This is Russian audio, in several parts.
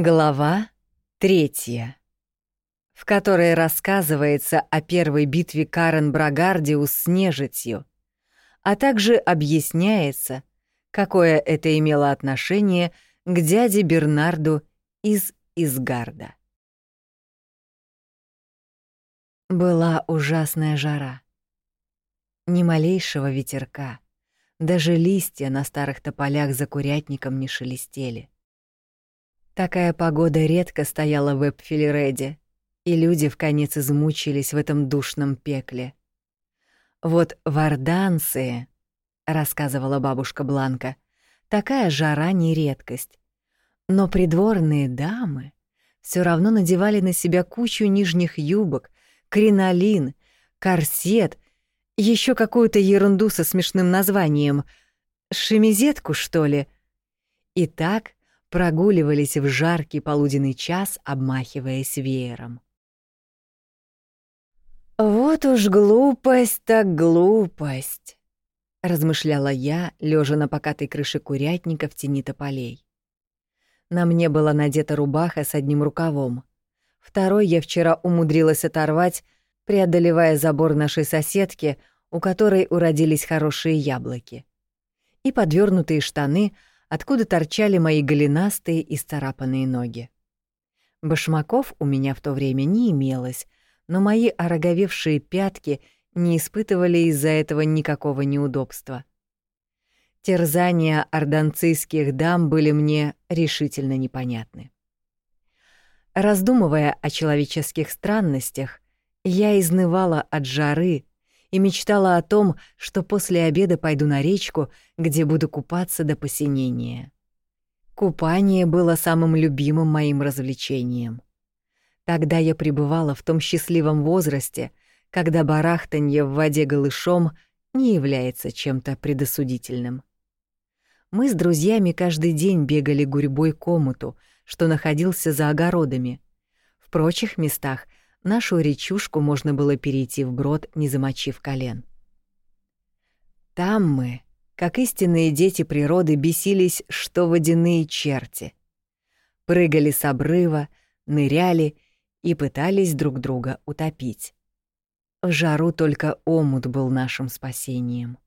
Глава третья, в которой рассказывается о первой битве Карен Брагардиус с нежитью, а также объясняется, какое это имело отношение к дяде Бернарду из Изгарда. Была ужасная жара. Ни малейшего ветерка, даже листья на старых тополях за курятником не шелестели. Такая погода редко стояла в Эпфилереде, и люди в конец измучились в этом душном пекле. Вот в Орданции, рассказывала бабушка Бланка, такая жара не редкость. Но придворные дамы все равно надевали на себя кучу нижних юбок, кринолин, корсет, еще какую-то ерунду со смешным названием, шемизетку, что ли. И так прогуливались в жаркий полуденный час, обмахиваясь веером. «Вот уж глупость так глупость», — размышляла я, лежа на покатой крыше курятника в тени тополей. На мне была надета рубаха с одним рукавом. Второй я вчера умудрилась оторвать, преодолевая забор нашей соседки, у которой уродились хорошие яблоки. И подвернутые штаны — откуда торчали мои голенастые и старапанные ноги. Башмаков у меня в то время не имелось, но мои ороговевшие пятки не испытывали из-за этого никакого неудобства. Терзания орданцийских дам были мне решительно непонятны. Раздумывая о человеческих странностях, я изнывала от жары, и мечтала о том, что после обеда пойду на речку, где буду купаться до посинения. Купание было самым любимым моим развлечением. Тогда я пребывала в том счастливом возрасте, когда барахтанье в воде голышом не является чем-то предосудительным. Мы с друзьями каждый день бегали гурьбой к омуту, что находился за огородами. В прочих местах — нашу речушку можно было перейти вброд, не замочив колен. Там мы, как истинные дети природы, бесились, что водяные черти. Прыгали с обрыва, ныряли и пытались друг друга утопить. В жару только омут был нашим спасением.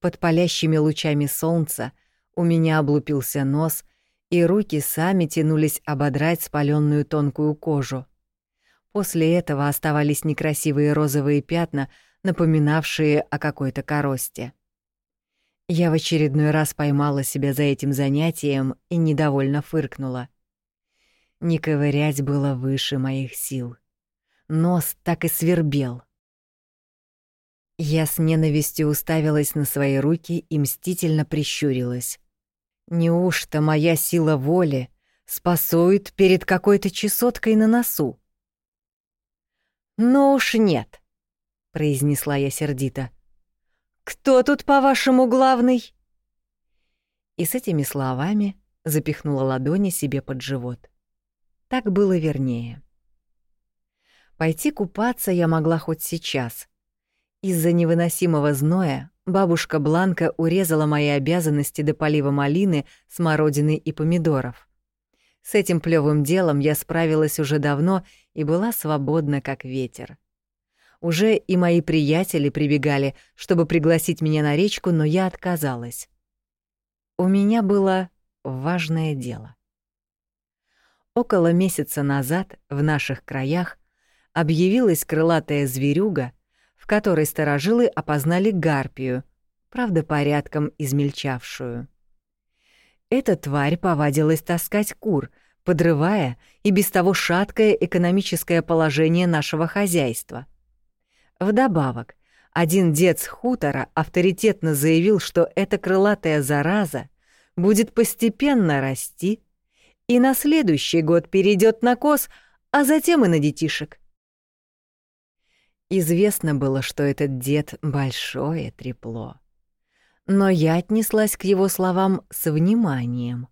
Под палящими лучами солнца у меня облупился нос, и руки сами тянулись ободрать спаленную тонкую кожу — После этого оставались некрасивые розовые пятна, напоминавшие о какой-то коросте. Я в очередной раз поймала себя за этим занятием и недовольно фыркнула. Не ковырять было выше моих сил. Нос так и свербел. Я с ненавистью уставилась на свои руки и мстительно прищурилась. Неужто моя сила воли спасует перед какой-то чесоткой на носу? «Ну уж нет», — произнесла я сердито. «Кто тут, по-вашему, главный?» И с этими словами запихнула ладони себе под живот. Так было вернее. Пойти купаться я могла хоть сейчас. Из-за невыносимого зноя бабушка Бланка урезала мои обязанности до полива малины, смородины и помидоров. С этим плевым делом я справилась уже давно и была свободна, как ветер. Уже и мои приятели прибегали, чтобы пригласить меня на речку, но я отказалась. У меня было важное дело. Около месяца назад в наших краях объявилась крылатая зверюга, в которой сторожилы опознали гарпию, правда, порядком измельчавшую. Эта тварь повадилась таскать кур, подрывая и без того шаткое экономическое положение нашего хозяйства. Вдобавок, один дед с хутора авторитетно заявил, что эта крылатая зараза будет постепенно расти и на следующий год перейдет на коз, а затем и на детишек. Известно было, что этот дед — большое трепло но я отнеслась к его словам с вниманием,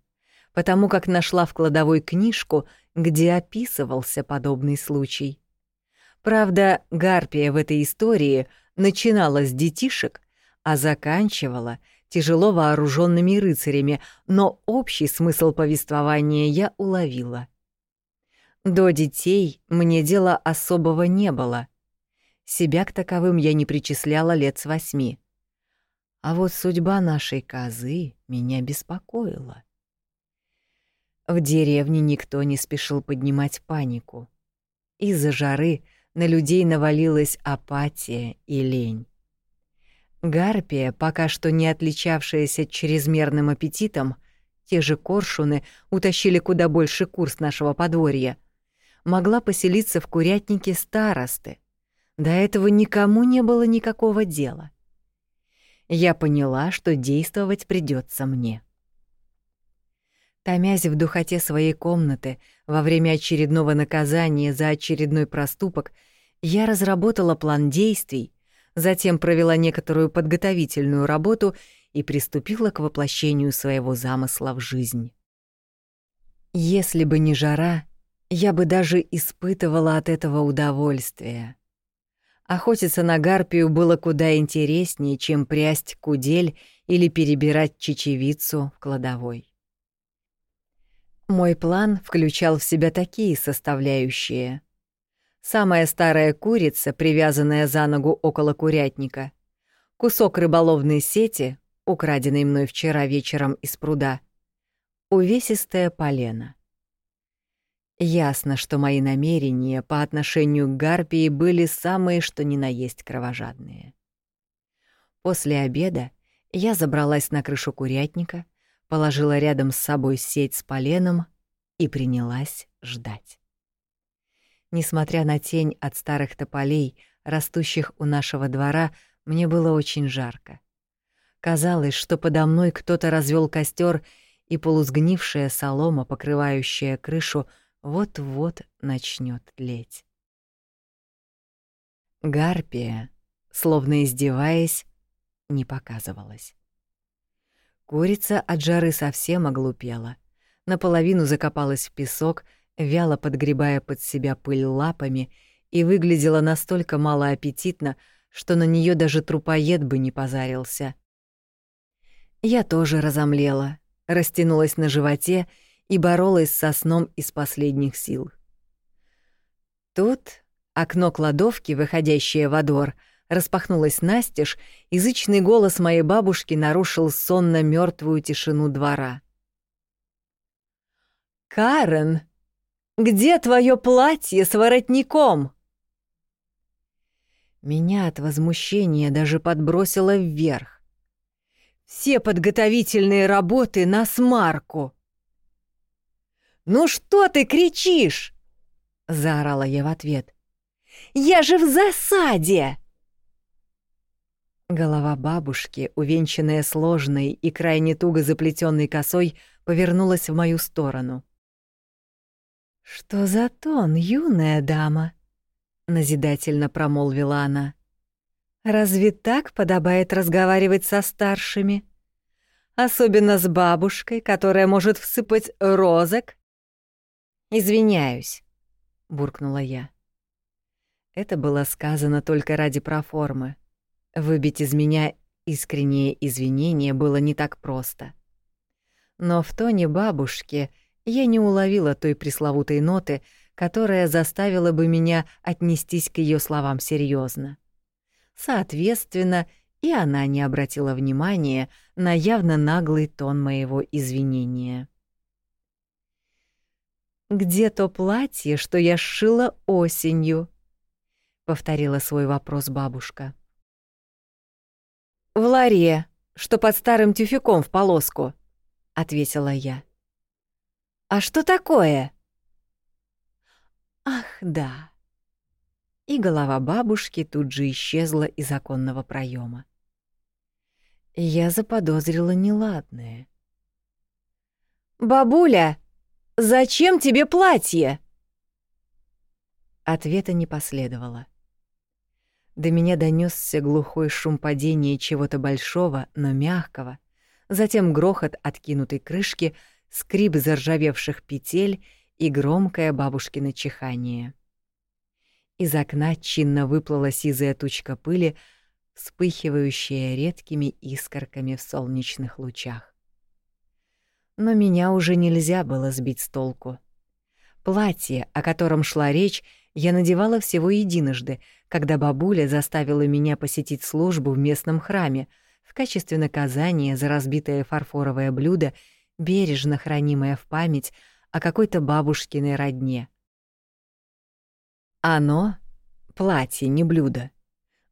потому как нашла в кладовой книжку, где описывался подобный случай. Правда, Гарпия в этой истории начинала с детишек, а заканчивала тяжело вооруженными рыцарями, но общий смысл повествования я уловила. До детей мне дела особого не было. Себя к таковым я не причисляла лет с восьми. А вот судьба нашей козы меня беспокоила. В деревне никто не спешил поднимать панику. Из-за жары на людей навалилась апатия и лень. Гарпия, пока что не отличавшаяся чрезмерным аппетитом, те же коршуны утащили куда больше курс нашего подворья, могла поселиться в курятнике старосты. До этого никому не было никакого дела. Я поняла, что действовать придется мне. Томясь в духоте своей комнаты во время очередного наказания за очередной проступок, я разработала план действий, затем провела некоторую подготовительную работу и приступила к воплощению своего замысла в жизнь. Если бы не жара, я бы даже испытывала от этого удовольствие. Охотиться на гарпию было куда интереснее, чем прясть кудель или перебирать чечевицу в кладовой. Мой план включал в себя такие составляющие. Самая старая курица, привязанная за ногу около курятника, кусок рыболовной сети, украденной мной вчера вечером из пруда, увесистое полено. Ясно, что мои намерения по отношению к Гарпии были самые что ни на есть кровожадные. После обеда я забралась на крышу курятника, положила рядом с собой сеть с поленом и принялась ждать. Несмотря на тень от старых тополей, растущих у нашего двора, мне было очень жарко. Казалось, что подо мной кто-то развел костер, и полусгнившая солома, покрывающая крышу, вот-вот начнет тлеть. Гарпия, словно издеваясь, не показывалась. Курица от жары совсем оглупела. Наполовину закопалась в песок, вяло подгребая под себя пыль лапами, и выглядела настолько малоаппетитно, что на нее даже трупоед бы не позарился. Я тоже разомлела, растянулась на животе и боролась со сном из последних сил. Тут окно кладовки, выходящее во двор, — распахнулась настежь, язычный голос моей бабушки нарушил сонно мертвую тишину двора. «Карен, где твое платье с воротником?» Меня от возмущения даже подбросило вверх. Все подготовительные работы на смарку. «Ну что ты кричишь?» — заорала я в ответ. «Я же в засаде!» Голова бабушки, увенчанная сложной и крайне туго заплетенной косой, повернулась в мою сторону. «Что за тон, юная дама?» — назидательно промолвила она. «Разве так подобает разговаривать со старшими? Особенно с бабушкой, которая может всыпать розок?» «Извиняюсь», — буркнула я. Это было сказано только ради проформы. Выбить из меня искреннее извинение было не так просто. Но в тоне бабушки я не уловила той пресловутой ноты, которая заставила бы меня отнестись к ее словам серьезно. Соответственно, и она не обратила внимания на явно наглый тон моего извинения. «Где то платье, что я сшила осенью?» — повторила свой вопрос бабушка. «В ларе, что под старым тюфяком в полоску», — ответила я. «А что такое?» «Ах, да». И голова бабушки тут же исчезла из оконного проема. Я заподозрила неладное. «Бабуля, зачем тебе платье?» Ответа не последовало. До меня донесся глухой шум падения чего-то большого, но мягкого, затем грохот откинутой крышки, скрип заржавевших петель и громкое бабушкино чихание. Из окна чинно выплыла сизая тучка пыли, вспыхивающая редкими искорками в солнечных лучах. Но меня уже нельзя было сбить с толку. Платье, о котором шла речь, я надевала всего единожды, когда бабуля заставила меня посетить службу в местном храме в качестве наказания за разбитое фарфоровое блюдо, бережно хранимое в память о какой-то бабушкиной родне. Оно, платье, не блюдо,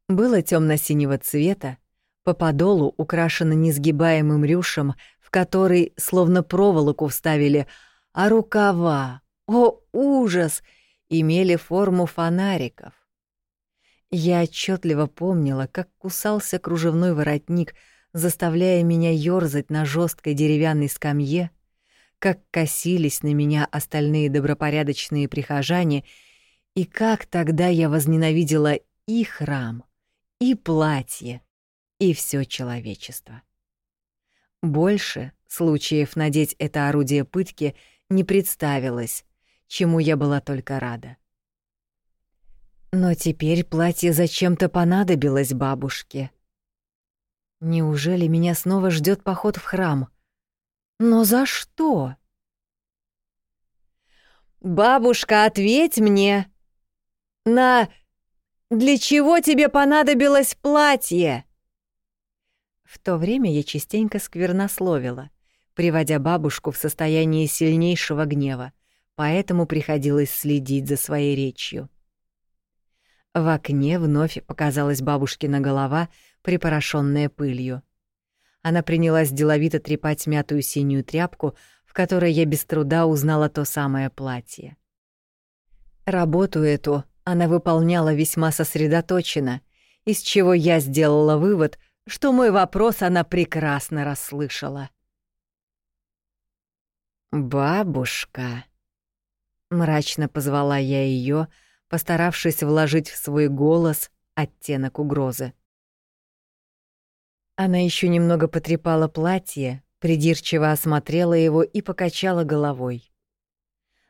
было темно-синего цвета, по подолу украшено несгибаемым рюшем, в который словно проволоку вставили, а рукава, о ужас, имели форму фонариков. Я отчетливо помнила, как кусался кружевной воротник, заставляя меня ёрзать на жесткой деревянной скамье, как косились на меня остальные добропорядочные прихожане, и как тогда я возненавидела и храм, и платье, и все человечество. Больше случаев надеть это орудие пытки не представилось, чему я была только рада. Но теперь платье зачем-то понадобилось бабушке. Неужели меня снова ждет поход в храм? Но за что? «Бабушка, ответь мне! На для чего тебе понадобилось платье?» В то время я частенько сквернословила, приводя бабушку в состояние сильнейшего гнева, поэтому приходилось следить за своей речью. В окне вновь показалась бабушкина голова, припорошенная пылью. Она принялась деловито трепать мятую синюю тряпку, в которой я без труда узнала то самое платье. Работу эту она выполняла весьма сосредоточенно, из чего я сделала вывод, что мой вопрос она прекрасно расслышала. «Бабушка», — мрачно позвала я ее, постаравшись вложить в свой голос оттенок угрозы. Она еще немного потрепала платье, придирчиво осмотрела его и покачала головой.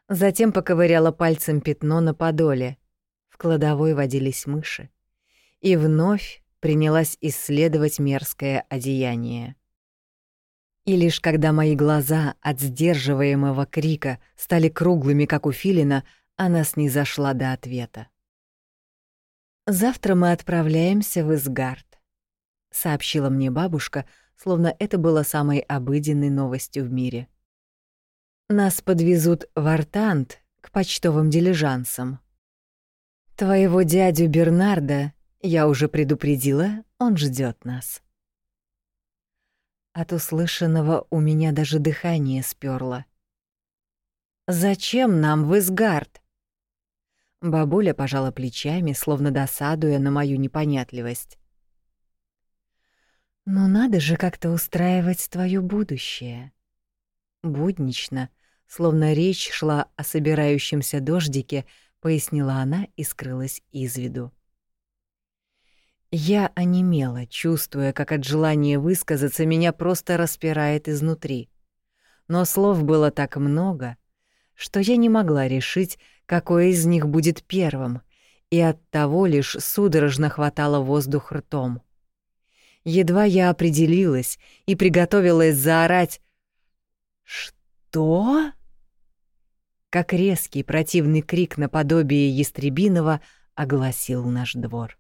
Затем поковыряла пальцем пятно на подоле — кладовой водились мыши, и вновь принялась исследовать мерзкое одеяние. И лишь когда мои глаза от сдерживаемого крика стали круглыми, как у филина, она снизошла до ответа. «Завтра мы отправляемся в Изгард», — сообщила мне бабушка, словно это было самой обыденной новостью в мире. «Нас подвезут в Артант к почтовым дилижансам. Твоего дядю Бернарда я уже предупредила, он ждет нас. От услышанного у меня даже дыхание сперло. Зачем нам в Изгард? Бабуля пожала плечами, словно досадуя на мою непонятливость. «Ну надо же как-то устраивать твое будущее». Буднично, словно речь шла о собирающемся дождике, пояснила она и скрылась из виду. Я онемела, чувствуя, как от желания высказаться меня просто распирает изнутри. Но слов было так много, что я не могла решить, какое из них будет первым, и оттого лишь судорожно хватало воздух ртом. Едва я определилась и приготовилась заорать «Что?» как резкий противный крик наподобие ястребиного огласил наш двор.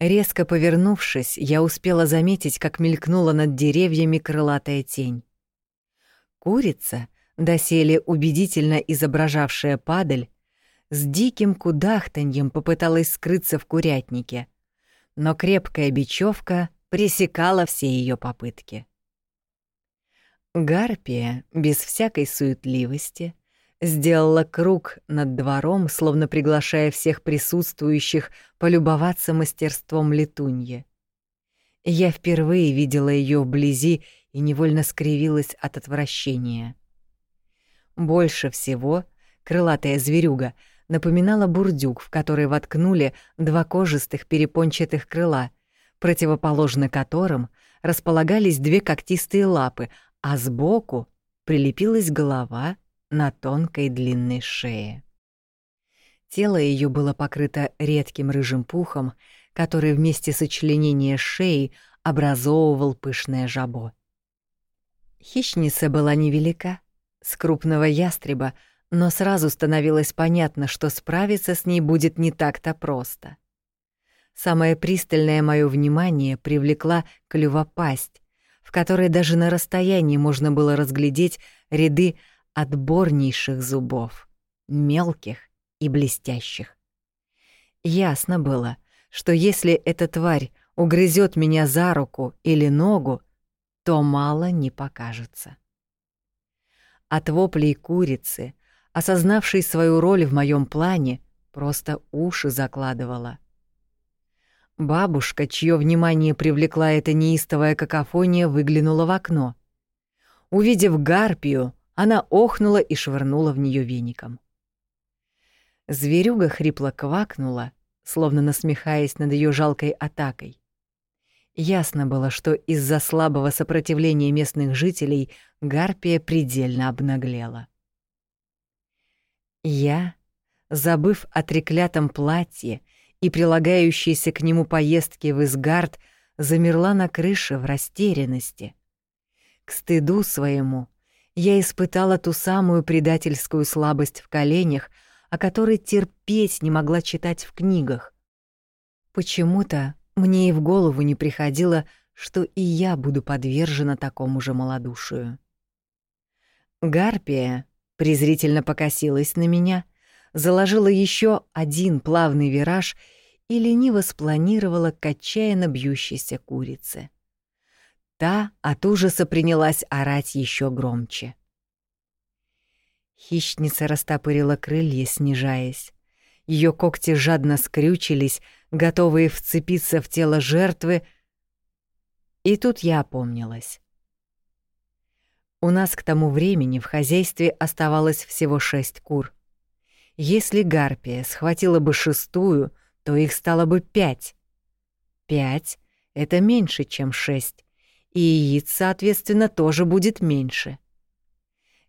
Резко повернувшись, я успела заметить, как мелькнула над деревьями крылатая тень. Курица, доселе убедительно изображавшая падаль, с диким кудахтаньем попыталась скрыться в курятнике, но крепкая бечевка пресекала все ее попытки. Гарпия, без всякой суетливости, сделала круг над двором, словно приглашая всех присутствующих полюбоваться мастерством летуньи. Я впервые видела ее вблизи и невольно скривилась от отвращения. Больше всего крылатая зверюга напоминала бурдюк, в который воткнули два кожистых перепончатых крыла, противоположно которым располагались две когтистые лапы, а сбоку прилепилась голова на тонкой длинной шее. Тело ее было покрыто редким рыжим пухом, который вместе сочленения шеи образовывал пышное жабо. Хищница была невелика, с крупного ястреба, но сразу становилось понятно, что справиться с ней будет не так-то просто. Самое пристальное мое внимание привлекла клювопасть, в которой даже на расстоянии можно было разглядеть ряды отборнейших зубов, мелких и блестящих. Ясно было, что если эта тварь угрызет меня за руку или ногу, то мало не покажется. От воплей курицы, осознавшей свою роль в моем плане, просто уши закладывала. Бабушка, чье внимание привлекла эта неистовая какофония, выглянула в окно. Увидев гарпию, она охнула и швырнула в нее веником. Зверюга хрипло квакнула, словно насмехаясь над ее жалкой атакой. Ясно было, что из-за слабого сопротивления местных жителей гарпия предельно обнаглела. Я, забыв о треклятом платье и прилагающейся к нему поездке в Изгард, замерла на крыше в растерянности. К стыду своему я испытала ту самую предательскую слабость в коленях, о которой терпеть не могла читать в книгах. Почему-то мне и в голову не приходило, что и я буду подвержена такому же малодушию. Гарпия презрительно покосилась на меня, заложила еще один плавный вираж и лениво спланировала к отчаянно бьющейся курице. Та от ужаса принялась орать еще громче. Хищница растопырила крылья, снижаясь. Ее когти жадно скрючились, готовые вцепиться в тело жертвы. И тут я опомнилась. У нас к тому времени в хозяйстве оставалось всего шесть кур. Если гарпия схватила бы шестую, то их стало бы пять. Пять — это меньше, чем шесть, и яиц, соответственно, тоже будет меньше. —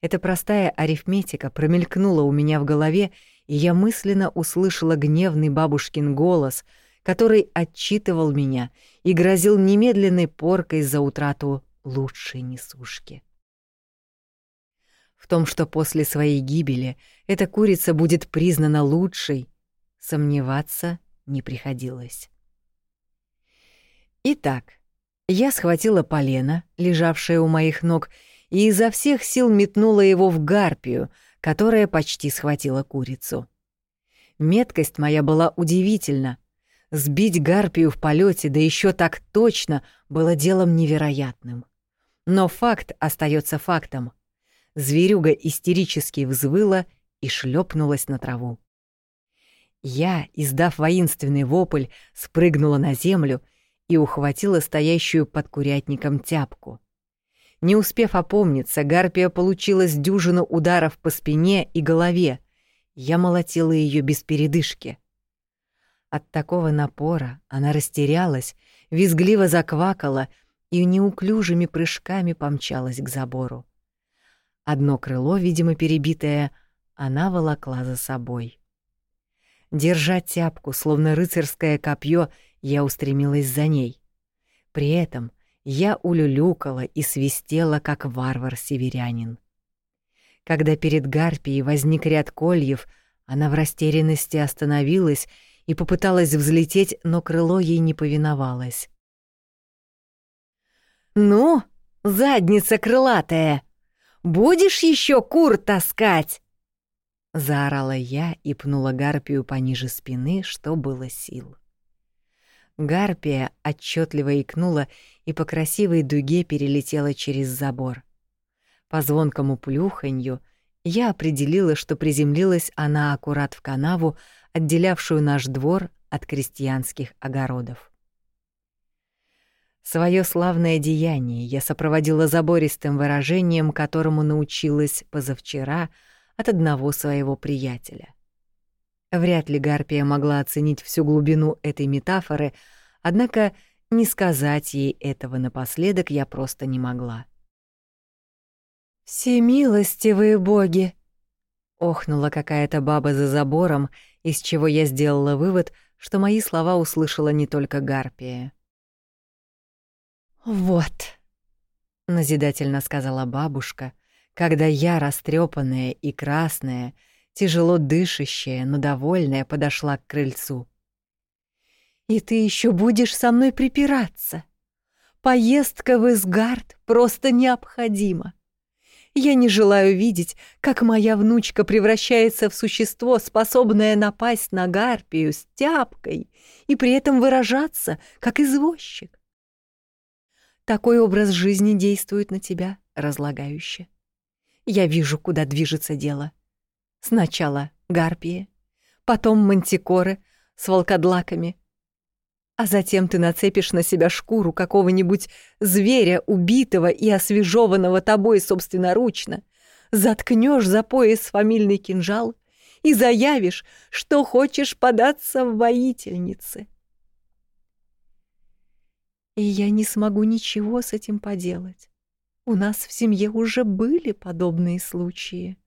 эта простая арифметика промелькнула у меня в голове, и я мысленно услышала гневный бабушкин голос, который отчитывал меня и грозил немедленной поркой за утрату лучшей несушки. В том, что после своей гибели эта курица будет признана лучшей, сомневаться не приходилось. Итак, я схватила полено, лежавшее у моих ног, и изо всех сил метнула его в гарпию, которая почти схватила курицу. Меткость моя была удивительна. Сбить гарпию в полете, да еще так точно, было делом невероятным. Но факт остается фактом. Зверюга истерически взвыла и шлепнулась на траву. Я, издав воинственный вопль, спрыгнула на землю и ухватила стоящую под курятником тяпку. Не успев опомниться, Гарпия получила с дюжину ударов по спине и голове. Я молотила ее без передышки. От такого напора она растерялась, визгливо заквакала и неуклюжими прыжками помчалась к забору. Одно крыло, видимо, перебитое, она волокла за собой. Держа тяпку, словно рыцарское копье, я устремилась за ней. При этом — я улюлюкала и свистела, как варвар-северянин. Когда перед Гарпией возник ряд кольев, она в растерянности остановилась и попыталась взлететь, но крыло ей не повиновалось. «Ну, задница крылатая, будешь еще кур таскать?» Заорала я и пнула Гарпию пониже спины, что было сил. Гарпия отчетливо икнула и по красивой дуге перелетела через забор. По звонкому плюханью я определила, что приземлилась она аккурат в канаву, отделявшую наш двор от крестьянских огородов. Своё славное деяние я сопроводила забористым выражением, которому научилась позавчера от одного своего приятеля. Вряд ли Гарпия могла оценить всю глубину этой метафоры, однако не сказать ей этого напоследок я просто не могла. «Всемилостивые боги!» — охнула какая-то баба за забором, из чего я сделала вывод, что мои слова услышала не только Гарпия. «Вот», — назидательно сказала бабушка, когда я, растрепанная и красная, тяжело дышащая, но довольная, подошла к крыльцу. «И ты еще будешь со мной припираться? Поездка в Изгард просто необходима. Я не желаю видеть, как моя внучка превращается в существо, способное напасть на гарпию с тяпкой и при этом выражаться, как извозчик. Такой образ жизни действует на тебя разлагающе. Я вижу, куда движется дело. Сначала гарпии, потом мантикоры с волкодлаками, а затем ты нацепишь на себя шкуру какого-нибудь зверя, убитого и освежеванного тобой собственноручно, заткнешь за пояс фамильный кинжал и заявишь, что хочешь податься в воительницы. И я не смогу ничего с этим поделать. У нас в семье уже были подобные случаи.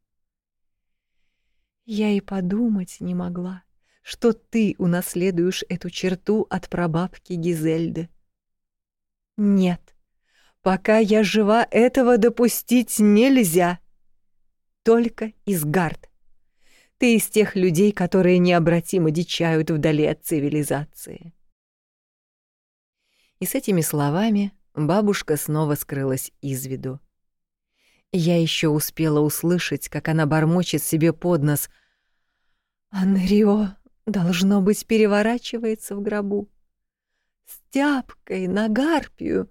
Я и подумать не могла, что ты унаследуешь эту черту от прабабки Гизельды. Нет, пока я жива, этого допустить нельзя. Только Изгард. Ты из тех людей, которые необратимо дичают вдали от цивилизации. И с этими словами бабушка снова скрылась из виду. Я еще успела услышать, как она бормочет себе под нос. «Анрио, Должно быть, переворачивается в гробу. С тяпкой на гарпию,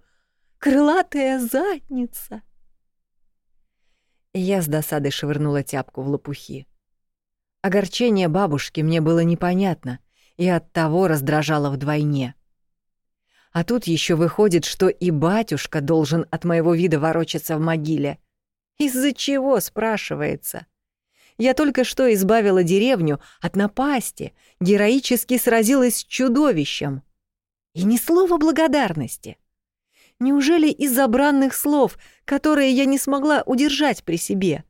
крылатая задница. Я с досадой швырнула тяпку в лопухи. Огорчение бабушки мне было непонятно и оттого раздражало вдвойне. А тут еще выходит, что и батюшка должен от моего вида ворочаться в могиле. Из-за чего, спрашивается? Я только что избавила деревню от напасти, героически сразилась с чудовищем. И ни слова благодарности. Неужели из-за бранных слов, которые я не смогла удержать при себе?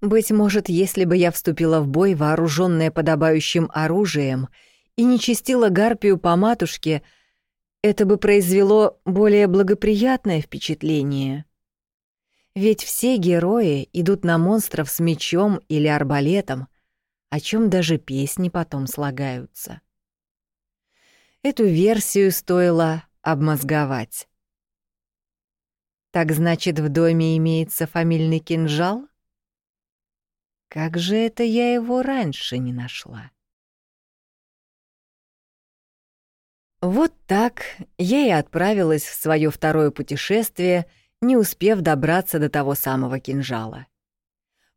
Быть может, если бы я вступила в бой, вооруженная подобающим оружием, и не чистила гарпию по матушке, это бы произвело более благоприятное впечатление. Ведь все герои идут на монстров с мечом или арбалетом, о чем даже песни потом слагаются. Эту версию стоило обмозговать. Так значит, в доме имеется фамильный кинжал? Как же это я его раньше не нашла? Вот так я и отправилась в свое второе путешествие — не успев добраться до того самого кинжала.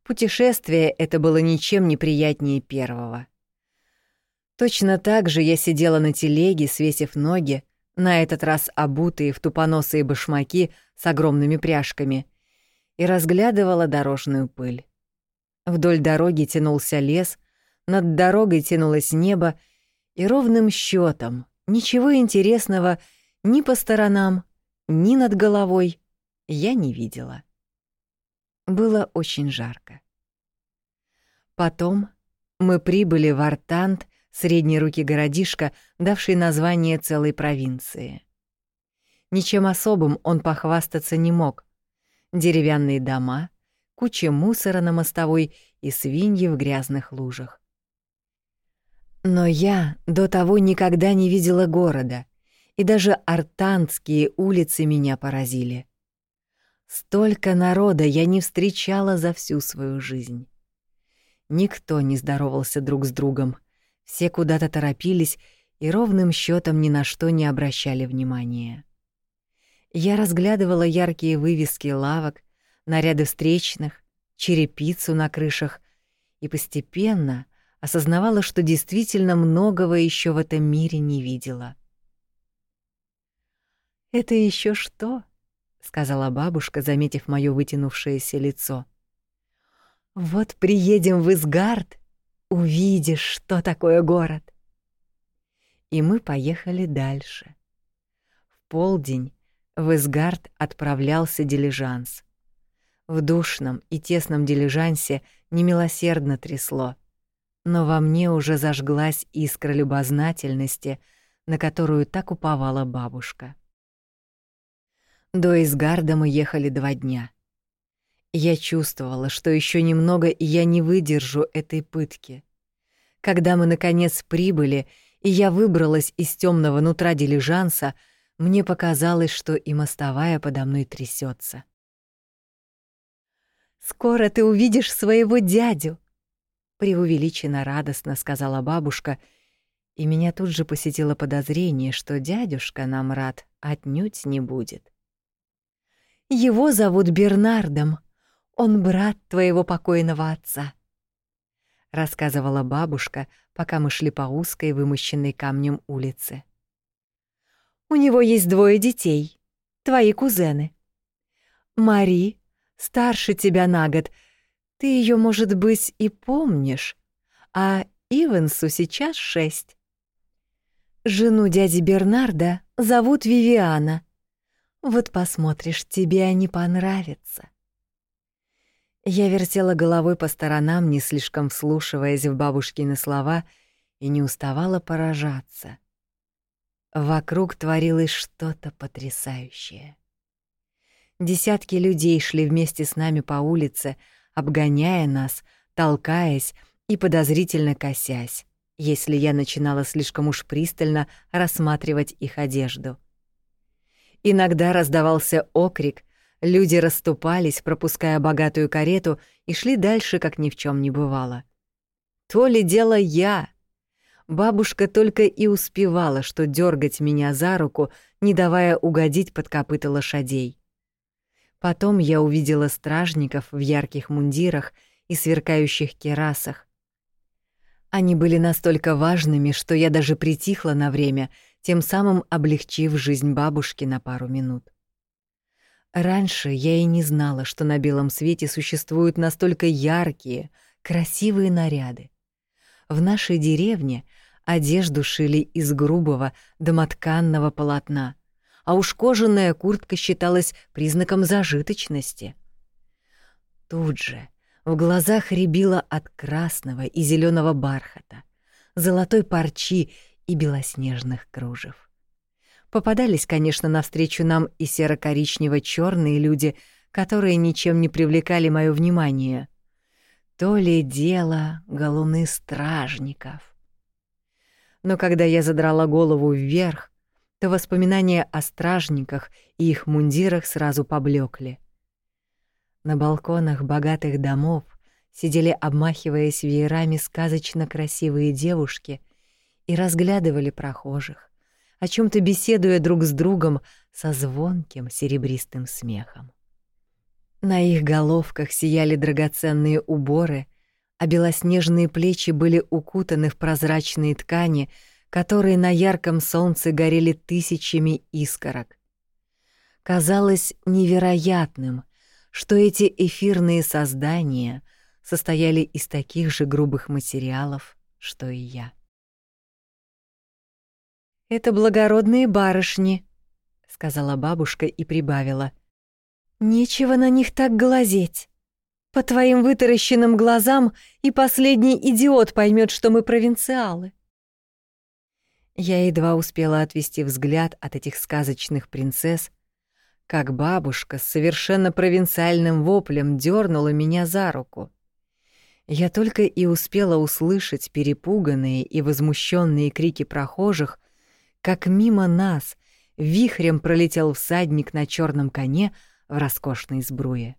Путешествие это было ничем не приятнее первого. Точно так же я сидела на телеге, свесив ноги, на этот раз обутые в тупоносые башмаки с огромными пряжками, и разглядывала дорожную пыль. Вдоль дороги тянулся лес, над дорогой тянулось небо, и ровным счетом ничего интересного ни по сторонам, ни над головой я не видела. Было очень жарко. Потом мы прибыли в Артант, средней руки городишко, давший название целой провинции. Ничем особым он похвастаться не мог. Деревянные дома, куча мусора на мостовой и свиньи в грязных лужах. Но я до того никогда не видела города, и даже артантские улицы меня поразили. Столько народа я не встречала за всю свою жизнь. Никто не здоровался друг с другом, все куда-то торопились и ровным счетом ни на что не обращали внимания. Я разглядывала яркие вывески лавок, наряды встречных, черепицу на крышах и постепенно осознавала, что действительно многого еще в этом мире не видела. «Это еще что?» — сказала бабушка, заметив моё вытянувшееся лицо. «Вот приедем в Изгард, увидишь, что такое город». И мы поехали дальше. В полдень в Изгард отправлялся дилижанс. В душном и тесном дилижансе немилосердно трясло. но во мне уже зажглась искра любознательности, на которую так уповала бабушка. До Изгарда мы ехали два дня. Я чувствовала, что еще немного, и я не выдержу этой пытки. Когда мы, наконец, прибыли, и я выбралась из темного нутра дилижанса, мне показалось, что и мостовая подо мной трясется. «Скоро ты увидишь своего дядю!» преувеличенно радостно сказала бабушка, и меня тут же посетило подозрение, что дядюшка нам рад отнюдь не будет. Его зовут Бернардом. Он брат твоего покойного отца, рассказывала бабушка, пока мы шли по узкой, вымощенной камнем улице. У него есть двое детей, твои кузены. Мари старше тебя на год, ты ее, может быть, и помнишь, а Ивансу сейчас шесть. Жену дяди Бернарда зовут Вивиана. Вот посмотришь, тебе они понравятся. Я вертела головой по сторонам, не слишком вслушиваясь в бабушкины слова, и не уставала поражаться. Вокруг творилось что-то потрясающее. Десятки людей шли вместе с нами по улице, обгоняя нас, толкаясь и подозрительно косясь, если я начинала слишком уж пристально рассматривать их одежду. Иногда раздавался окрик, люди расступались, пропуская богатую карету, и шли дальше, как ни в чем не бывало. То ли дело я. Бабушка только и успевала, что дергать меня за руку, не давая угодить под копыта лошадей. Потом я увидела стражников в ярких мундирах и сверкающих керасах. Они были настолько важными, что я даже притихла на время, тем самым облегчив жизнь бабушки на пару минут. Раньше я и не знала, что на белом свете существуют настолько яркие, красивые наряды. В нашей деревне одежду шили из грубого домотканного полотна — а уж кожаная куртка считалась признаком зажиточности. Тут же в глазах рябило от красного и зеленого бархата, золотой парчи и белоснежных кружев. Попадались, конечно, навстречу нам и серо-коричнево-черные люди, которые ничем не привлекали моё внимание. То ли дело галуны стражников. Но когда я задрала голову вверх, то воспоминания о стражниках и их мундирах сразу поблекли. На балконах богатых домов сидели, обмахиваясь веерами, сказочно красивые девушки и разглядывали прохожих, о чем то беседуя друг с другом со звонким серебристым смехом. На их головках сияли драгоценные уборы, а белоснежные плечи были укутаны в прозрачные ткани — которые на ярком солнце горели тысячами искорок. Казалось невероятным, что эти эфирные создания состояли из таких же грубых материалов, что и я. «Это благородные барышни», — сказала бабушка и прибавила. «Нечего на них так глазеть. По твоим вытаращенным глазам и последний идиот поймет, что мы провинциалы». Я едва успела отвести взгляд от этих сказочных принцесс, как бабушка с совершенно провинциальным воплем дернула меня за руку. Я только и успела услышать перепуганные и возмущенные крики прохожих, как мимо нас вихрем пролетел всадник на черном коне в роскошной сбруе.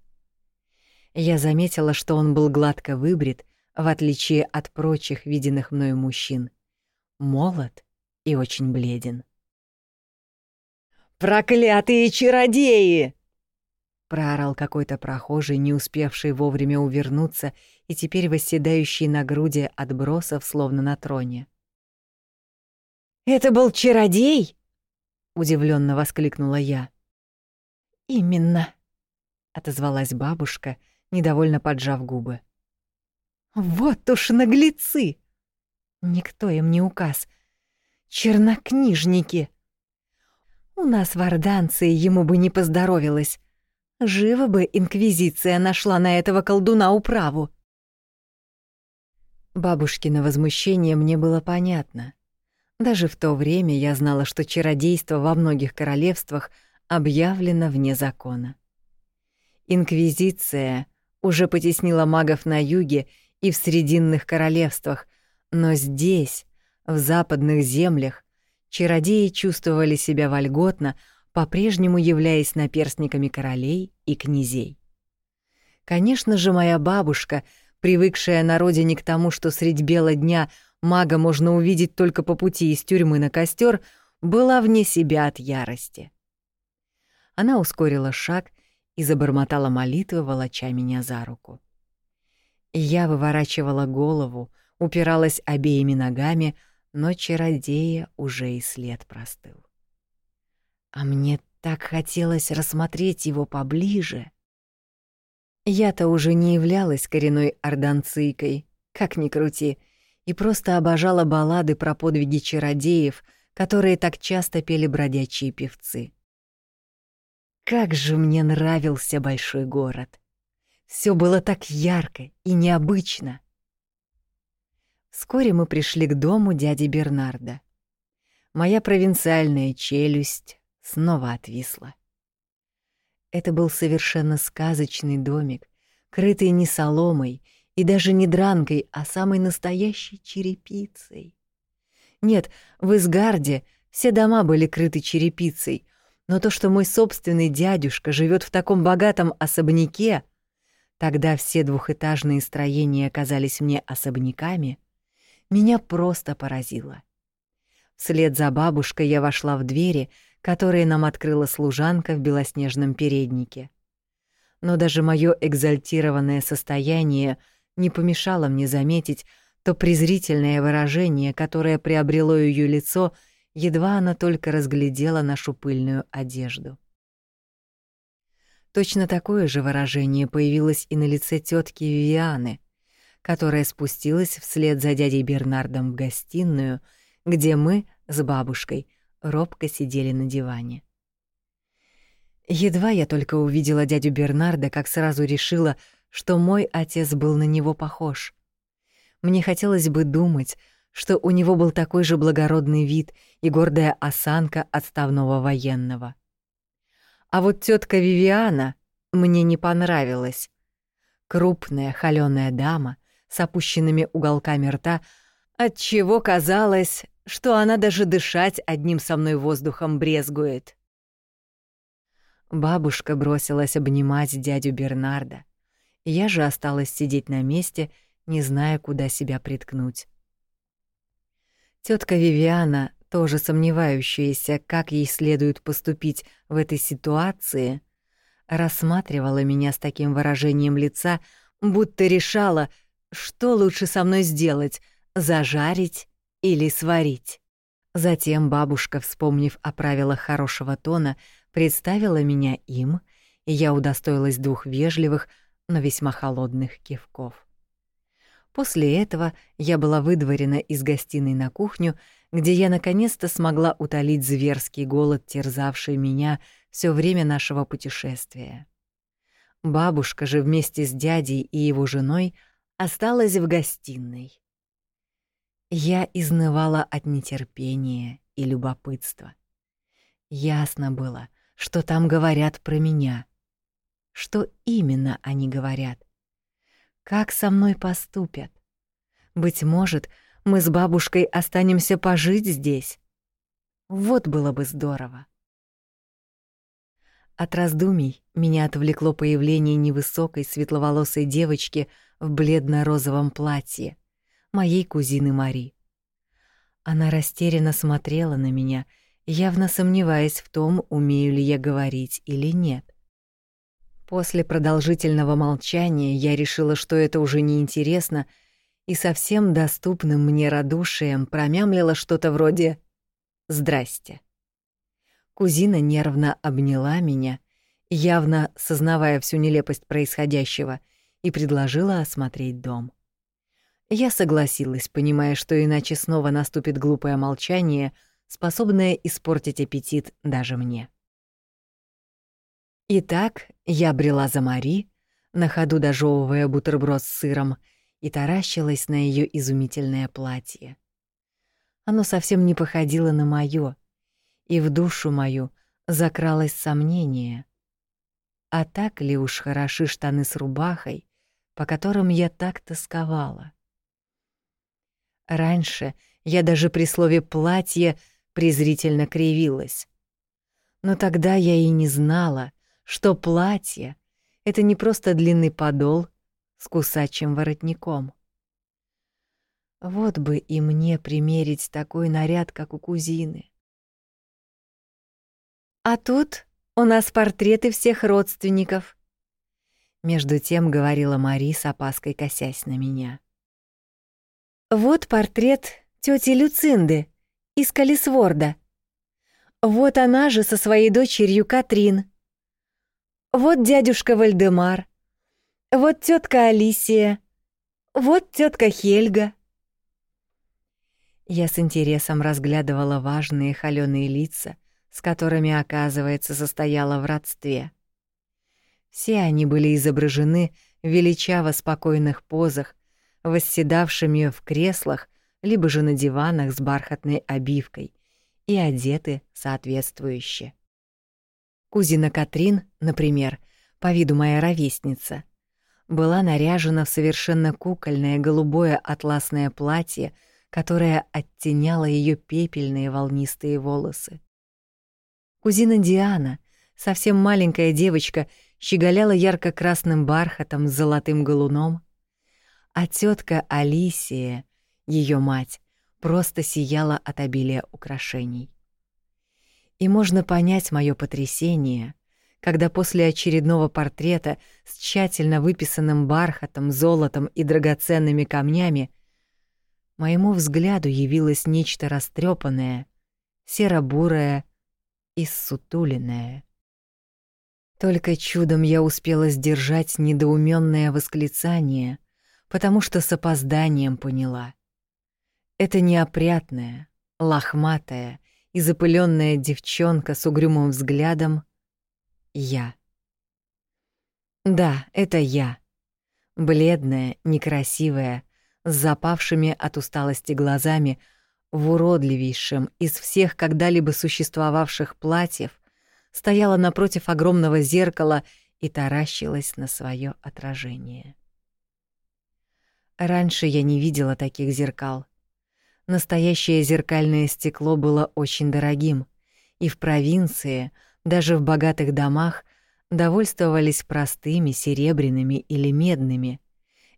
Я заметила, что он был гладко выбрит, в отличие от прочих виденных мною мужчин. Молод и очень бледен. «Проклятые чародеи!» проорал какой-то прохожий, не успевший вовремя увернуться и теперь восседающий на груди отбросов, словно на троне. «Это был чародей?» — удивленно воскликнула я. «Именно», — отозвалась бабушка, недовольно поджав губы. «Вот уж наглецы! Никто им не указ, Чернокнижники. У нас в Орданции ему бы не поздоровилось. Живо бы инквизиция нашла на этого колдуна управу. Бабушкино возмущение мне было понятно. Даже в то время я знала, что чародейство во многих королевствах объявлено вне закона. Инквизиция уже потеснила магов на юге и в срединных королевствах, но здесь, в западных землях, чародеи чувствовали себя вольготно, по-прежнему являясь наперстниками королей и князей. Конечно же, моя бабушка, привыкшая на родине к тому, что средь бела дня мага можно увидеть только по пути из тюрьмы на костер, была вне себя от ярости. Она ускорила шаг и забормотала молитвы, волоча меня за руку. Я выворачивала голову, упиралась обеими ногами, но чародея уже и след простыл. А мне так хотелось рассмотреть его поближе. Я-то уже не являлась коренной орданцийкой, как ни крути, и просто обожала баллады про подвиги чародеев, которые так часто пели бродячие певцы. Как же мне нравился большой город! Все было так ярко и необычно. Вскоре мы пришли к дому дяди Бернарда. Моя провинциальная челюсть снова отвисла. Это был совершенно сказочный домик, крытый не соломой и даже не дранкой, а самой настоящей черепицей. Нет, в Изгарде все дома были крыты черепицей, но то, что мой собственный дядюшка живет в таком богатом особняке, тогда все двухэтажные строения оказались мне особняками, меня просто поразило. Вслед за бабушкой я вошла в двери, которые нам открыла служанка в белоснежном переднике. Но даже мое экзальтированное состояние не помешало мне заметить то презрительное выражение, которое приобрело ее лицо, едва она только разглядела нашу пыльную одежду. Точно такое же выражение появилось и на лице тетки Вивианы, которая спустилась вслед за дядей Бернардом в гостиную, где мы с бабушкой робко сидели на диване. Едва я только увидела дядю Бернарда, как сразу решила, что мой отец был на него похож. Мне хотелось бы думать, что у него был такой же благородный вид и гордая осанка отставного военного. А вот тетка Вивиана мне не понравилась. Крупная холёная дама с опущенными уголками рта, отчего казалось, что она даже дышать одним со мной воздухом брезгует. Бабушка бросилась обнимать дядю Бернарда. Я же осталась сидеть на месте, не зная, куда себя приткнуть. Тетка Вивиана, тоже сомневающаяся, как ей следует поступить в этой ситуации, рассматривала меня с таким выражением лица, будто решала, что лучше со мной сделать — зажарить или сварить. Затем бабушка, вспомнив о правилах хорошего тона, представила меня им, и я удостоилась двух вежливых, но весьма холодных кивков. После этого я была выдворена из гостиной на кухню, где я наконец-то смогла утолить зверский голод, терзавший меня все время нашего путешествия. Бабушка же вместе с дядей и его женой осталась в гостиной. Я изнывала от нетерпения и любопытства. Ясно было, что там говорят про меня. Что именно они говорят? Как со мной поступят? Быть может, мы с бабушкой останемся пожить здесь. Вот было бы здорово. От раздумий меня отвлекло появление невысокой светловолосой девочки в бледно-розовом платье, моей кузины Мари. Она растерянно смотрела на меня, явно сомневаясь в том, умею ли я говорить или нет. После продолжительного молчания я решила, что это уже неинтересно, и совсем доступным мне радушием промямлила что-то вроде «Здрасте». Кузина нервно обняла меня, явно сознавая всю нелепость происходящего, и предложила осмотреть дом. Я согласилась, понимая, что иначе снова наступит глупое молчание, способное испортить аппетит даже мне. Итак, я брела за Мари, на ходу дожевывая бутерброд с сыром, и таращилась на ее изумительное платье. Оно совсем не походило на моё, и в душу мою закралось сомнение. А так ли уж хороши штаны с рубахой, по которым я так тосковала? Раньше я даже при слове «платье» презрительно кривилась. Но тогда я и не знала, что платье — это не просто длинный подол с кусачим воротником. Вот бы и мне примерить такой наряд, как у кузины. А тут у нас портреты всех родственников. Между тем говорила Мари с опаской косясь на меня. Вот портрет тети Люцинды из Калисворда. Вот она же со своей дочерью Катрин. Вот дядюшка Вальдемар. Вот тетка Алисия. Вот тетка Хельга. Я с интересом разглядывала важные холёные лица, с которыми, оказывается, состояла в родстве. Все они были изображены в величаво спокойных позах, восседавшими в креслах, либо же на диванах с бархатной обивкой, и одеты соответствующе. Кузина Катрин, например, по виду моя ровесница, была наряжена в совершенно кукольное голубое атласное платье, которое оттеняло ее пепельные волнистые волосы. Кузина Диана, совсем маленькая девочка, щеголяла ярко-красным бархатом с золотым галуном, а тетка Алисия, ее мать, просто сияла от обилия украшений. И можно понять мое потрясение, когда после очередного портрета с тщательно выписанным бархатом, золотом и драгоценными камнями моему взгляду явилось нечто растрепанное, серо-бурое, и ссутуленная. Только чудом я успела сдержать недоуменное восклицание, потому что с опозданием поняла. Это неопрятная, лохматая и запыленная девчонка с угрюмым взглядом — я. Да, это я. Бледная, некрасивая, с запавшими от усталости глазами — в уродливейшем из всех когда-либо существовавших платьев, стояла напротив огромного зеркала и таращилась на свое отражение. Раньше я не видела таких зеркал. Настоящее зеркальное стекло было очень дорогим, и в провинции, даже в богатых домах, довольствовались простыми серебряными или медными.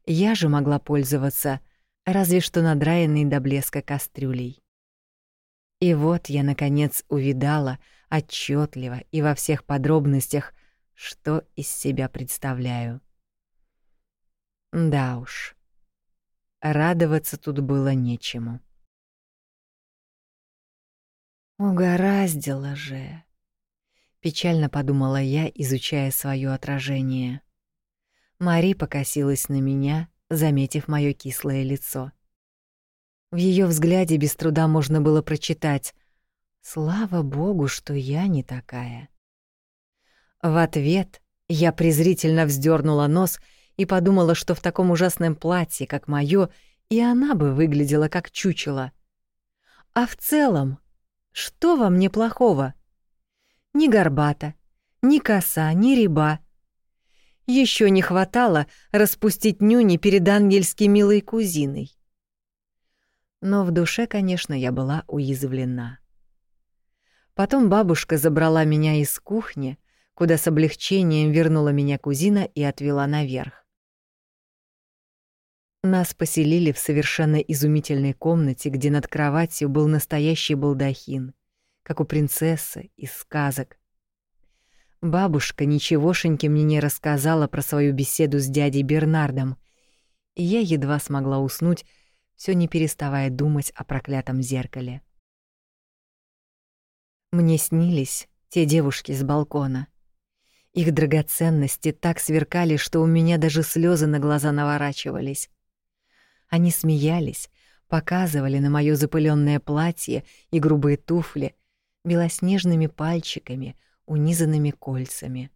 Я же могла пользоваться — разве что надраенный до блеска кастрюлей. И вот я, наконец, увидала отчетливо и во всех подробностях, что из себя представляю. Да уж, радоваться тут было нечему. «Угораздило же!» — печально подумала я, изучая свое отражение. Мари покосилась на меня — заметив моё кислое лицо. В её взгляде без труда можно было прочитать «Слава богу, что я не такая». В ответ я презрительно вздернула нос и подумала, что в таком ужасном платье, как моё, и она бы выглядела как чучело. А в целом, что во мне плохого? Ни горбата, ни коса, ни реба, еще не хватало распустить нюни перед ангельски милой кузиной. Но в душе, конечно, я была уязвлена. Потом бабушка забрала меня из кухни, куда с облегчением вернула меня кузина и отвела наверх. Нас поселили в совершенно изумительной комнате, где над кроватью был настоящий балдахин, как у принцессы из сказок, Бабушка ничегошеньки мне не рассказала про свою беседу с дядей Бернардом, и я едва смогла уснуть, все не переставая думать о проклятом зеркале. Мне снились те девушки с балкона. Их драгоценности так сверкали, что у меня даже слезы на глаза наворачивались. Они смеялись, показывали на моё запыленное платье и грубые туфли белоснежными пальчиками — унизанными кольцами.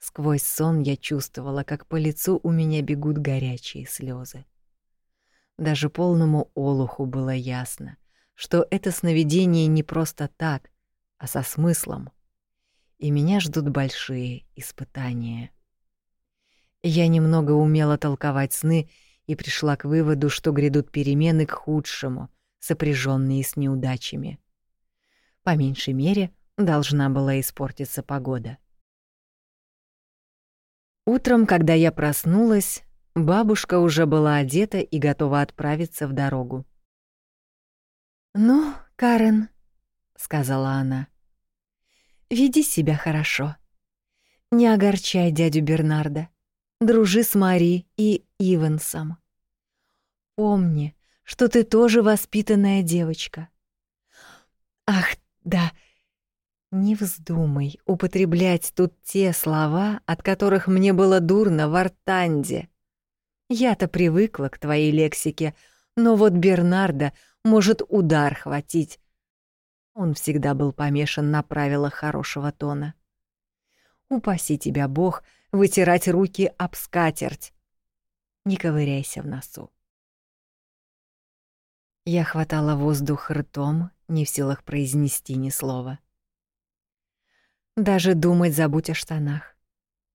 Сквозь сон я чувствовала, как по лицу у меня бегут горячие слезы. Даже полному олуху было ясно, что это сновидение не просто так, а со смыслом. И меня ждут большие испытания. Я немного умела толковать сны и пришла к выводу, что грядут перемены к худшему, сопряженные с неудачами. По меньшей мере, должна была испортиться погода. Утром, когда я проснулась, бабушка уже была одета и готова отправиться в дорогу. «Ну, Карен», — сказала она, — «веди себя хорошо. Не огорчай дядю Бернарда. Дружи с Мари и Ивансом. Помни, что ты тоже воспитанная девочка. Ах, да, не вздумай употреблять тут те слова, от которых мне было дурно в Артанде. Я-то привыкла к твоей лексике, но вот Бернарда может удар хватить. Он всегда был помешан на правилах хорошего тона. Упаси тебя, Бог, вытирать руки об скатерть. Не ковыряйся в носу. Я хватала воздух ртом, не в силах произнести ни слова. Даже думать забудь о штанах.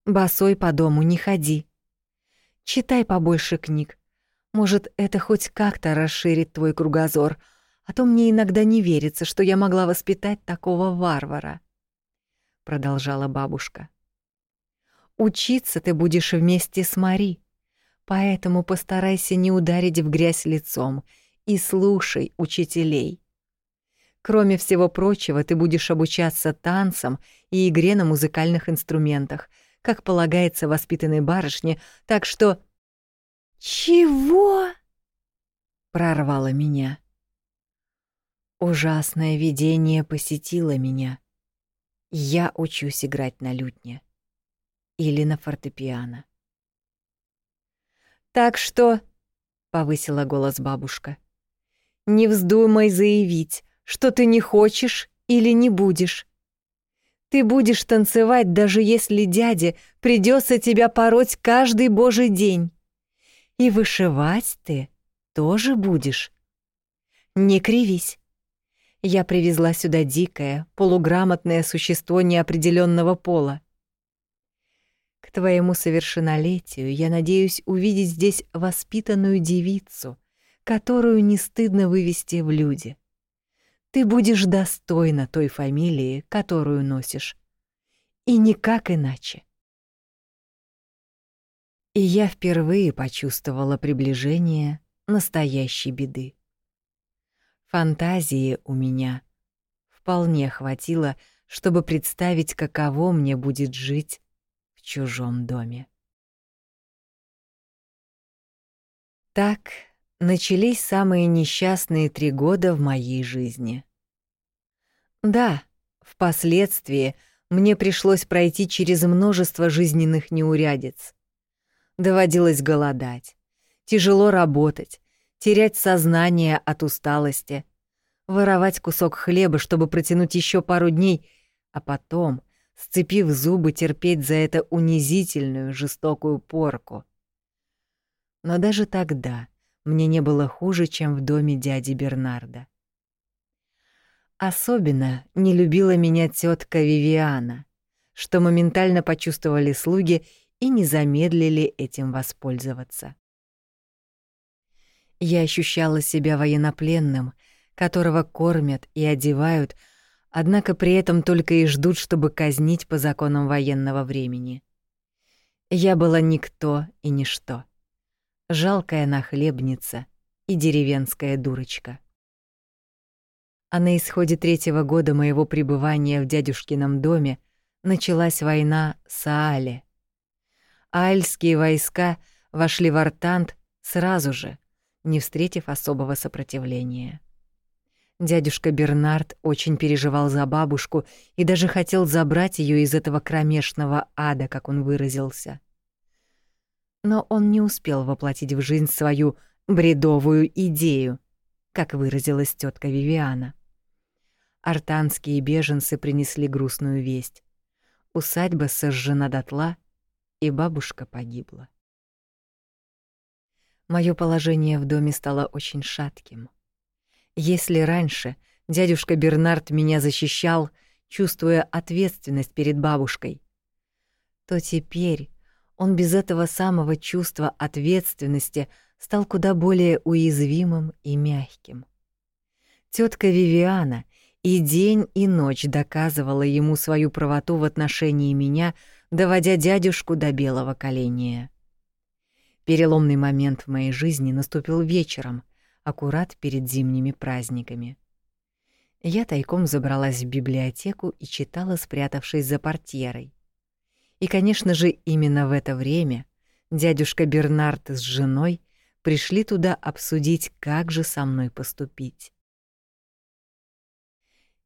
Босой по дому не ходи. Читай побольше книг. Может, это хоть как-то расширит твой кругозор, а то мне иногда не верится, что я могла воспитать такого варвара. Продолжала бабушка. Учиться ты будешь вместе с Мари, поэтому постарайся не ударить в грязь лицом и слушай учителей. Кроме всего прочего, ты будешь обучаться танцам и игре на музыкальных инструментах, как полагается воспитанной барышне, так что... «Чего?» — прорвало меня. Ужасное видение посетило меня. Я учусь играть на лютне или на фортепиано. «Так что...» — повысила голос бабушка. «Не вздумай заявить, что ты не хочешь или не будешь. Ты будешь танцевать, даже если дяде придется тебя пороть каждый божий день. И вышивать ты тоже будешь. Не кривись. Я привезла сюда дикое, полуграмотное существо неопределенного пола. Твоему совершеннолетию я надеюсь увидеть здесь воспитанную девицу, которую не стыдно вывести в люди. Ты будешь достойна той фамилии, которую носишь. И никак иначе. И я впервые почувствовала приближение настоящей беды. Фантазии у меня вполне хватило, чтобы представить, каково мне будет жить чужом доме. Так начались самые несчастные три года в моей жизни. Да, впоследствии мне пришлось пройти через множество жизненных неурядиц. Доводилось голодать, тяжело работать, терять сознание от усталости, воровать кусок хлеба, чтобы протянуть еще пару дней, а потом, сцепив зубы, терпеть за это унизительную, жестокую порку. Но даже тогда мне не было хуже, чем в доме дяди Бернарда. Особенно не любила меня тетка Вивиана, что моментально почувствовали слуги и не замедлили этим воспользоваться. Я ощущала себя военнопленным, которого кормят и одевают, однако при этом только и ждут, чтобы казнить по законам военного времени. Я была никто и ничто жалкая нахлебница и деревенская дурочка. А на исходе третьего года моего пребывания в дядюшкином доме началась война с Аале. Аальские войска вошли в Артант сразу же, не встретив особого сопротивления. Дядюшка Бернард очень переживал за бабушку и даже хотел забрать ее из этого кромешного ада, как он выразился но он не успел воплотить в жизнь свою бредовую идею, как выразилась тетка Вивиана. Артанские беженцы принесли грустную весть. Усадьба сожжена дотла, и бабушка погибла. Моё положение в доме стало очень шатким. Если раньше дядюшка Бернард меня защищал, чувствуя ответственность перед бабушкой, то теперь он без этого самого чувства ответственности стал куда более уязвимым и мягким. Тетка Вивиана и день, и ночь доказывала ему свою правоту в отношении меня, доводя дядюшку до белого коленя. Переломный момент в моей жизни наступил вечером, аккурат перед зимними праздниками. Я тайком забралась в библиотеку и читала, спрятавшись за портьерой. И, конечно же, именно в это время дядюшка Бернард с женой пришли туда обсудить, как же со мной поступить.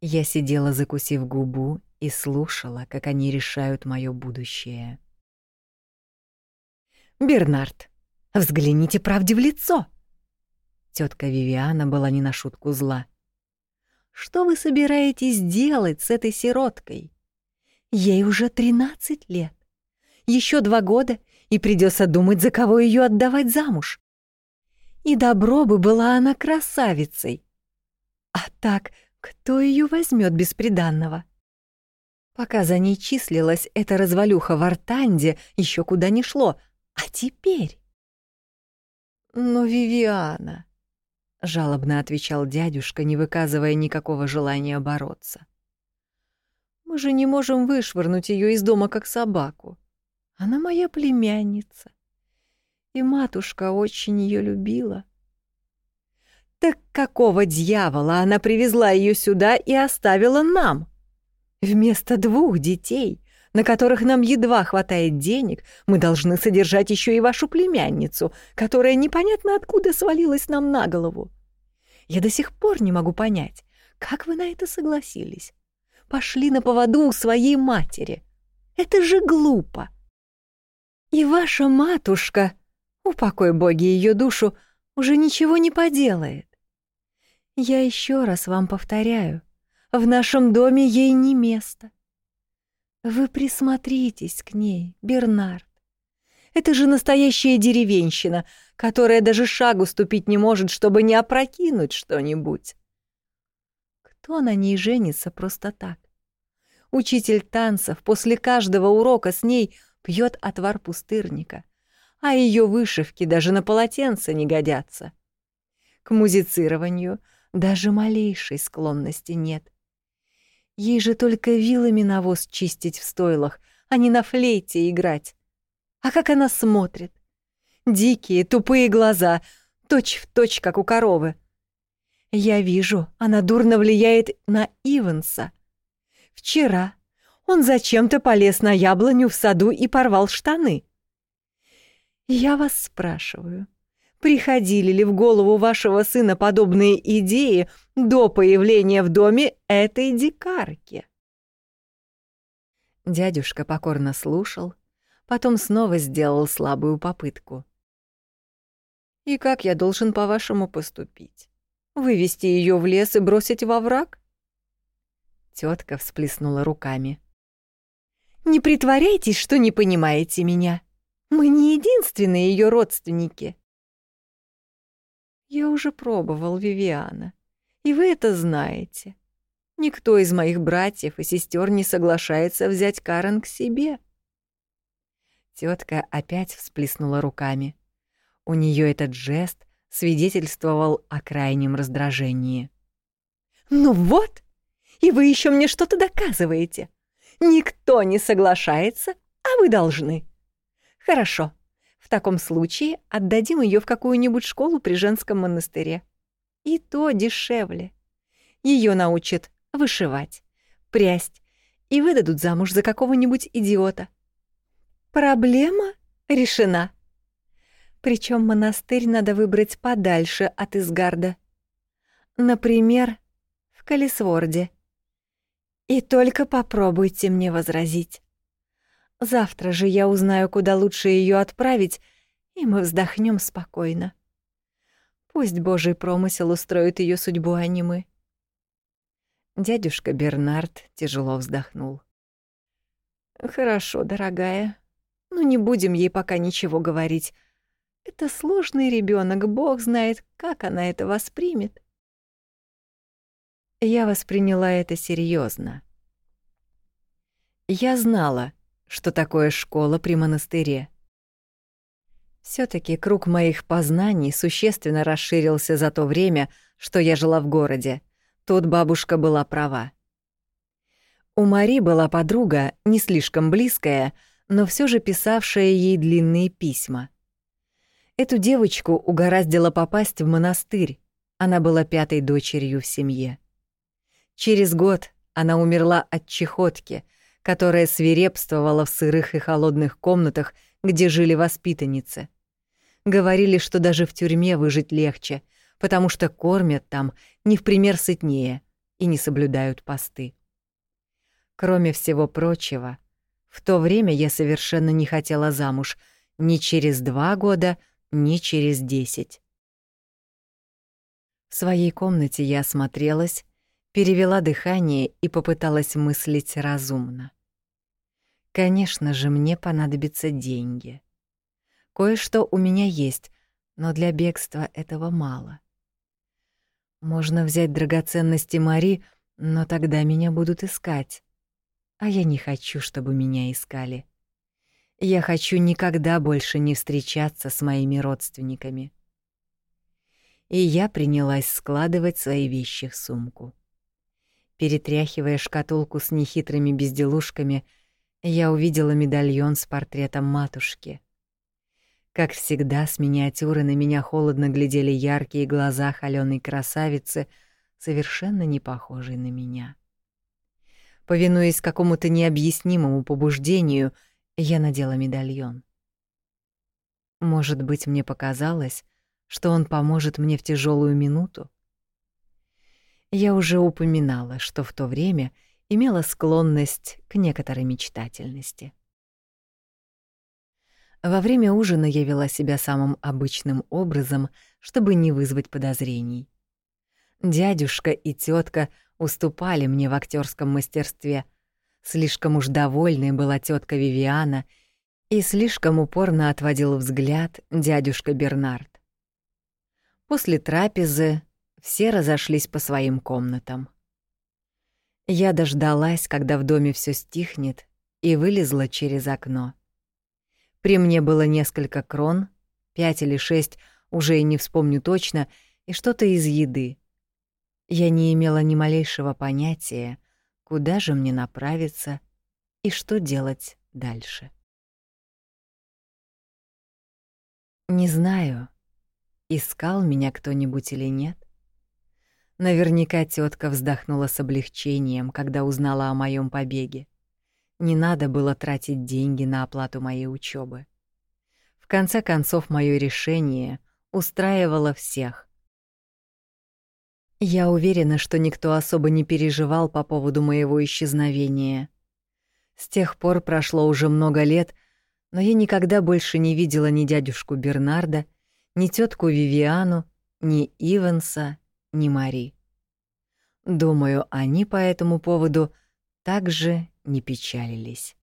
Я сидела, закусив губу, и слушала, как они решают моё будущее. «Бернард, взгляните правде в лицо!» Тётка Вивиана была не на шутку зла. «Что вы собираетесь делать с этой сироткой? Ей уже тринадцать лет. Ещё два года, и придётся думать, за кого её отдавать замуж. И добро бы была она красавицей. А так кто ее возьмет без приданного? Пока за ней числилась эта развалюха в Артанде, еще куда не шло. А теперь? «Но Вивиана», — жалобно отвечал дядюшка, не выказывая никакого желания бороться. «Мы же не можем вышвырнуть ее из дома как собаку. Она моя племянница, и матушка очень ее любила». Так какого дьявола она привезла ее сюда и оставила нам? Вместо двух детей, на которых нам едва хватает денег, мы должны содержать еще и вашу племянницу, которая непонятно откуда свалилась нам на голову. Я до сих пор не могу понять, как вы на это согласились. Пошли на поводу у своей матери. Это же глупо. И ваша матушка, упокой боги ее душу, уже ничего не поделает. Я еще раз вам повторяю, в нашем доме ей не место. Вы присмотритесь к ней, Бернард. Это же настоящая деревенщина, которая даже шагу ступить не может, чтобы не опрокинуть что-нибудь. Кто на ней женится просто так? Учитель танцев после каждого урока с ней пьет отвар пустырника, а ее вышивки даже на полотенце не годятся. К музицированию — даже малейшей склонности нет. Ей же только вилами навоз чистить в стойлах, а не на флейте играть. А как она смотрит? Дикие, тупые глаза, точь в точь, как у коровы. Я вижу, она дурно влияет на Иванса. Вчера он зачем-то полез на яблоню в саду и порвал штаны. Я вас спрашиваю, приходили ли в голову вашего сына подобные идеи до появления в доме этой дикарки. Дядюшка покорно слушал, потом снова сделал слабую попытку. «И как я должен, по-вашему, поступить? Вывести ее в лес и бросить во враг?» Тетка всплеснула руками. «Не притворяйтесь, что не понимаете меня. Мы не единственные ее родственники. Я уже пробовал, Вивиана, и вы это знаете. Никто из моих братьев и сестер не соглашается взять Карен к себе. Тетка опять всплеснула руками. У нее этот жест свидетельствовал о крайнем раздражении. «Ну вот, и вы еще мне что-то доказываете. Никто не соглашается, а вы должны. Хорошо, в таком случае отдадим ее в какую-нибудь школу при женском монастыре. И то дешевле. Ее научат вышивать, прясть и выдадут замуж за какого-нибудь идиота. Проблема решена. Причем монастырь надо выбрать подальше от Изгарда. Например, в Калисворде. И только попробуйте мне возразить. Завтра же я узнаю, куда лучше ее отправить, и мы вздохнем спокойно. Пусть Божий промысел устроит ее судьбу, а не мы. Дядюшка Бернард тяжело вздохнул. «Хорошо, дорогая, Ну, не будем ей пока ничего говорить. Это сложный ребенок, Бог знает, как она это воспримет. Я восприняла это серьезно. Я знала, что такое школа при монастыре. все таки круг моих познаний существенно расширился за то время, что я жила в городе. Тут бабушка была права. У Мари была подруга, не слишком близкая, но все же писавшая ей длинные письма. Эту девочку угораздило попасть в монастырь. Она была пятой дочерью в семье. Через год она умерла от чехотки, которая свирепствовала в сырых и холодных комнатах, где жили воспитанницы. Говорили, что даже в тюрьме выжить легче, потому что кормят там не в пример сытнее и не соблюдают посты. Кроме всего прочего, в то время я совершенно не хотела замуж ни через два года, ни через десять. В своей комнате я осмотрелась, перевела дыхание и попыталась мыслить разумно. Конечно же, мне понадобятся деньги. Кое-что у меня есть, но для бегства этого мало. Можно взять драгоценности Мари, но тогда меня будут искать а я не хочу, чтобы меня искали. Я хочу никогда больше не встречаться с моими родственниками. И я принялась складывать свои вещи в сумку. Перетряхивая шкатулку с нехитрыми безделушками, я увидела медальон с портретом матушки. Как всегда, с миниатюры на меня холодно глядели яркие глаза холёной красавицы, совершенно не похожей на меня. Повинуясь какому-то необъяснимому побуждению, я надела медальон. Может быть, мне показалось, что он поможет мне в тяжелую минуту? Я уже упоминала, что в то время имела склонность к некоторой мечтательности. Во время ужина я вела себя самым обычным образом, чтобы не вызвать подозрений. Дядюшка и тетка уступали мне в актерском мастерстве. Слишком уж довольной была тетка Вивиана, и слишком упорно отводил взгляд дядюшка Бернард. После трапезы все разошлись по своим комнатам. Я дождалась, когда в доме все стихнет, и вылезла через окно. При мне было несколько крон, пять или шесть, уже и не вспомню точно, и что-то из еды. Я не имела ни малейшего понятия, куда же мне направиться и что делать дальше. Не знаю, искал меня кто-нибудь или нет. Наверняка тетка вздохнула с облегчением, когда узнала о моем побеге. Не надо было тратить деньги на оплату моей учебы. В конце концов, мое решение устраивало всех. Я уверена, что никто особо не переживал по поводу моего исчезновения. С тех пор прошло уже много лет, но я никогда больше не видела ни дядюшку Бернарда, ни тетку Вивиану, ни Иванса, ни Мари. Думаю, они по этому поводу также не печалились.